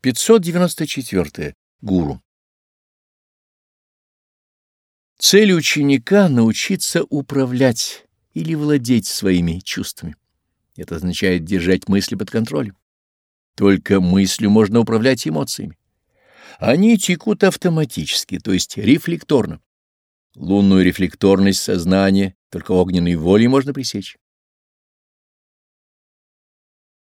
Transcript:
594. Гуру. Цель ученика — научиться управлять или владеть своими чувствами. Это означает держать мысли под контролем. Только мыслью можно управлять эмоциями. Они текут автоматически, то есть рефлекторно. Лунную рефлекторность сознания только огненной волей можно пресечь.